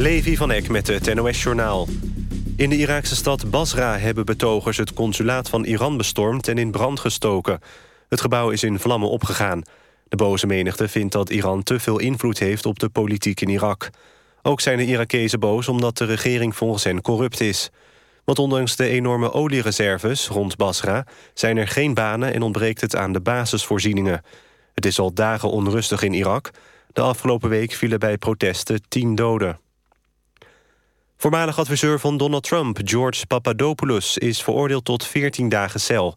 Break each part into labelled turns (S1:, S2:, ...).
S1: Levi van Eck met het NOS-journaal. In de Iraakse stad Basra hebben betogers het consulaat van Iran bestormd... en in brand gestoken. Het gebouw is in vlammen opgegaan. De boze menigte vindt dat Iran te veel invloed heeft op de politiek in Irak. Ook zijn de Irakezen boos omdat de regering volgens hen corrupt is. Want ondanks de enorme oliereserves rond Basra... zijn er geen banen en ontbreekt het aan de basisvoorzieningen. Het is al dagen onrustig in Irak. De afgelopen week vielen bij protesten tien doden. Voormalig adviseur van Donald Trump, George Papadopoulos... is veroordeeld tot 14 dagen cel.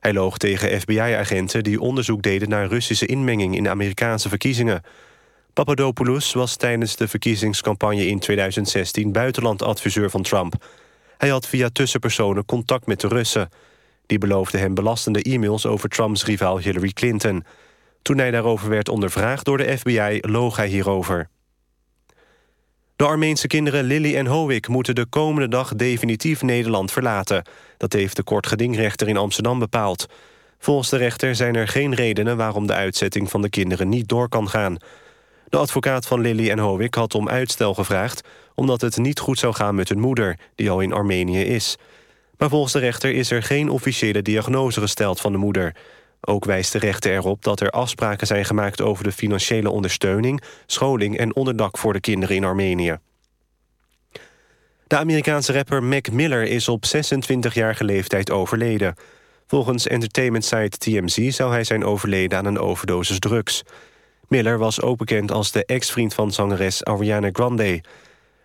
S1: Hij loog tegen FBI-agenten die onderzoek deden... naar Russische inmenging in de Amerikaanse verkiezingen. Papadopoulos was tijdens de verkiezingscampagne in 2016... buitenlandadviseur van Trump. Hij had via tussenpersonen contact met de Russen. Die beloofden hem belastende e-mails over Trumps rivaal Hillary Clinton. Toen hij daarover werd ondervraagd door de FBI, loog hij hierover. De Armeense kinderen Lily en Howick moeten de komende dag definitief Nederland verlaten. Dat heeft de kortgedingrechter in Amsterdam bepaald. Volgens de rechter zijn er geen redenen waarom de uitzetting van de kinderen niet door kan gaan. De advocaat van Lily en Howick had om uitstel gevraagd... omdat het niet goed zou gaan met hun moeder, die al in Armenië is. Maar volgens de rechter is er geen officiële diagnose gesteld van de moeder. Ook wijst de rechter erop dat er afspraken zijn gemaakt... over de financiële ondersteuning, scholing en onderdak voor de kinderen in Armenië. De Amerikaanse rapper Mac Miller is op 26-jarige leeftijd overleden. Volgens entertainment site TMZ zou hij zijn overleden aan een overdosis drugs. Miller was ook bekend als de ex-vriend van zangeres Ariana Grande.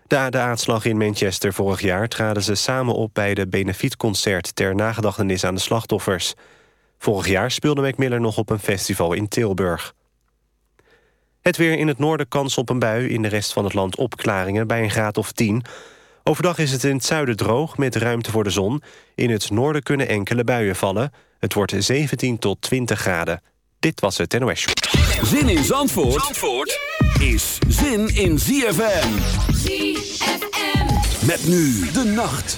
S1: Na de aanslag in Manchester vorig jaar traden ze samen op... bij de benefietconcert ter nagedachtenis aan de slachtoffers. Vorig jaar speelde Mac Miller nog op een festival in Tilburg. Het weer in het noorden kans op een bui, in de rest van het land opklaringen... bij een graad of 10. Overdag is het in het zuiden droog, met ruimte voor de zon. In het noorden kunnen enkele buien vallen. Het wordt 17 tot 20 graden. Dit was het NOS.
S2: Zin in Zandvoort, Zandvoort is zin in ZFM. ZFM. Met nu de nacht.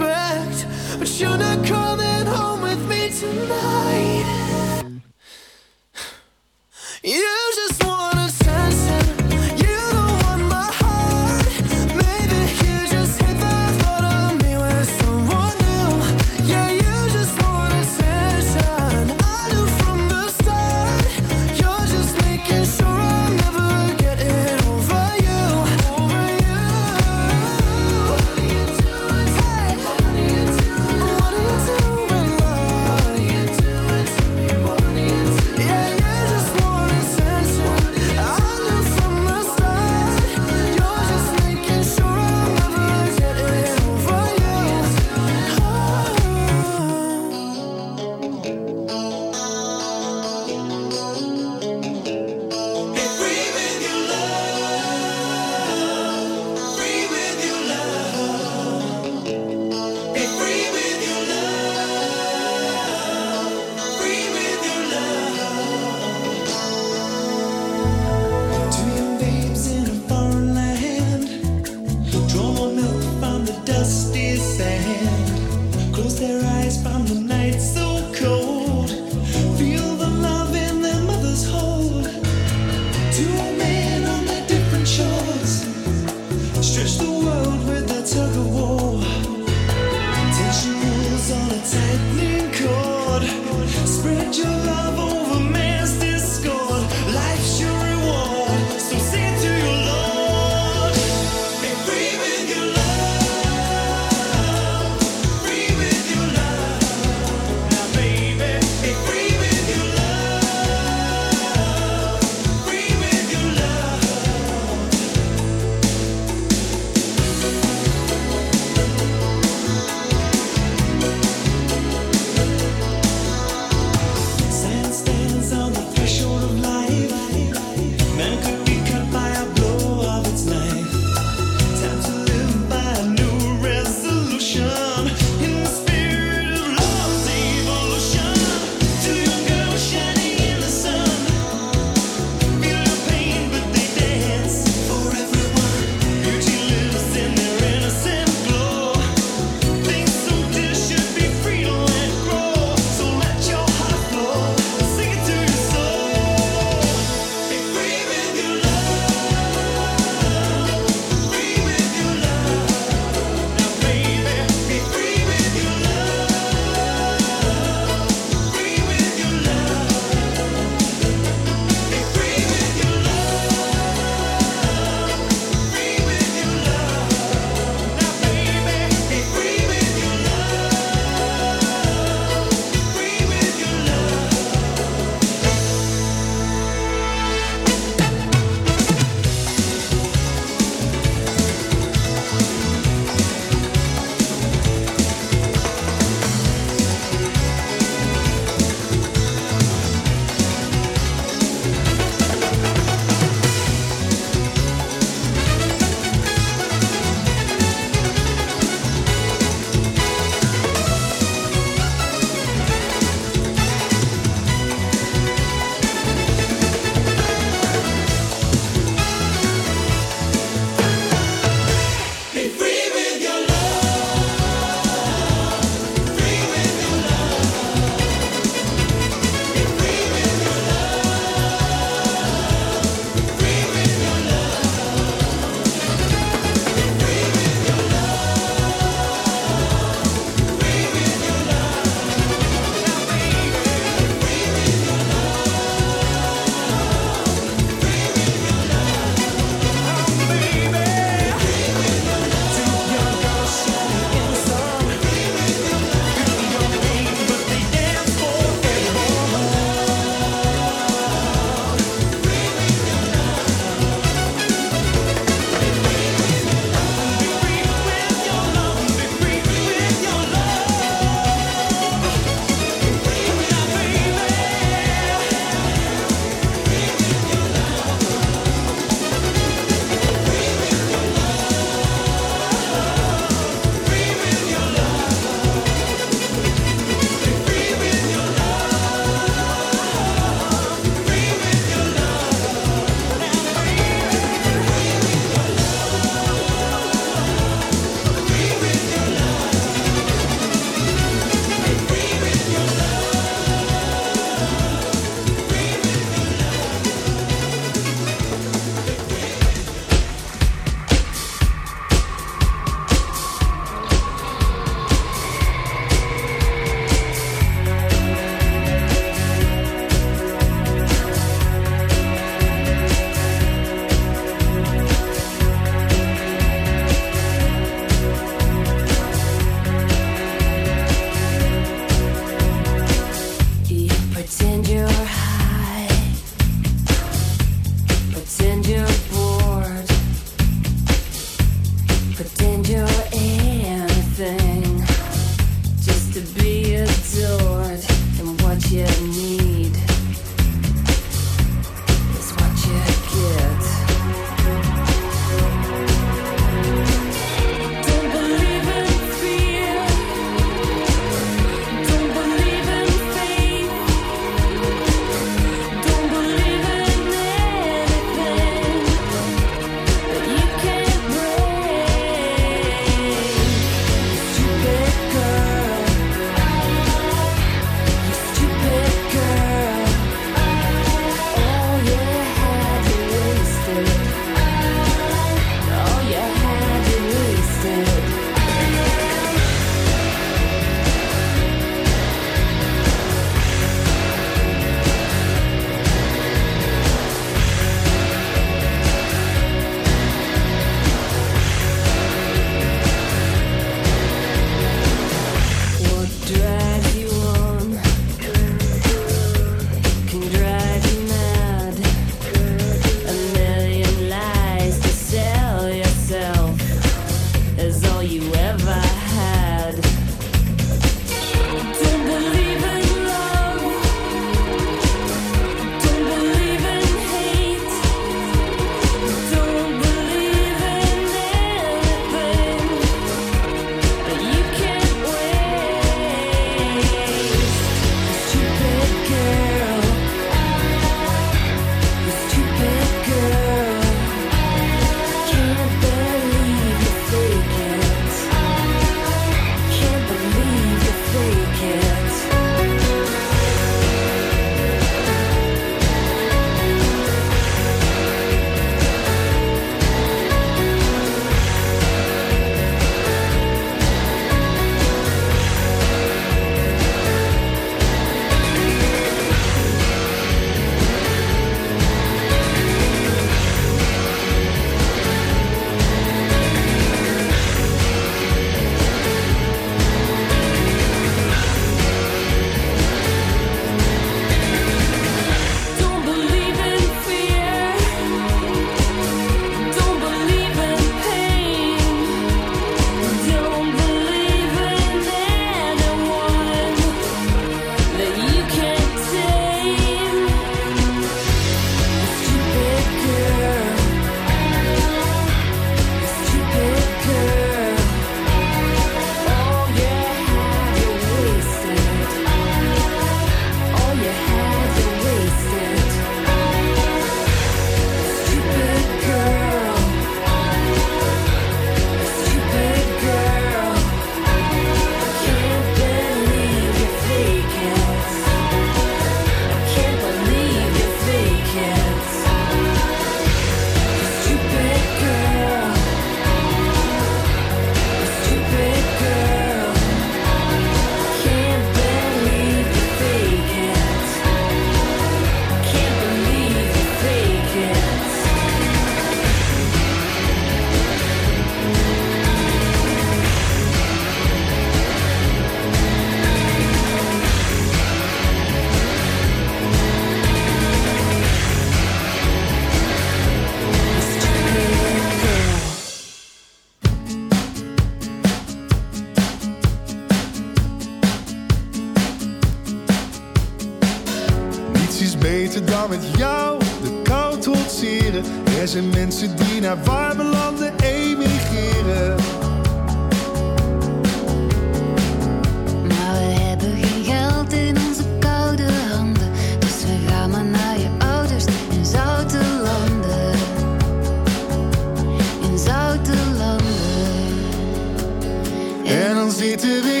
S3: to
S4: be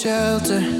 S3: Shelter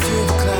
S3: through the clouds.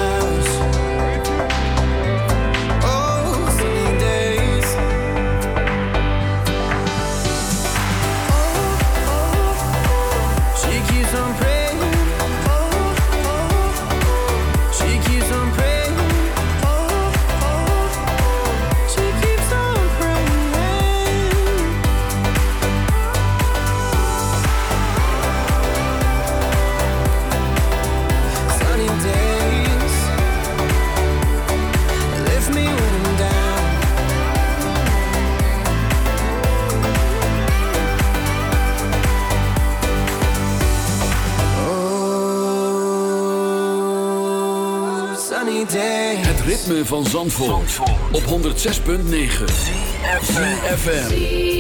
S5: Op 106.9 FM.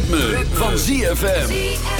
S6: Ritme, van ZFM.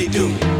S7: they
S8: do.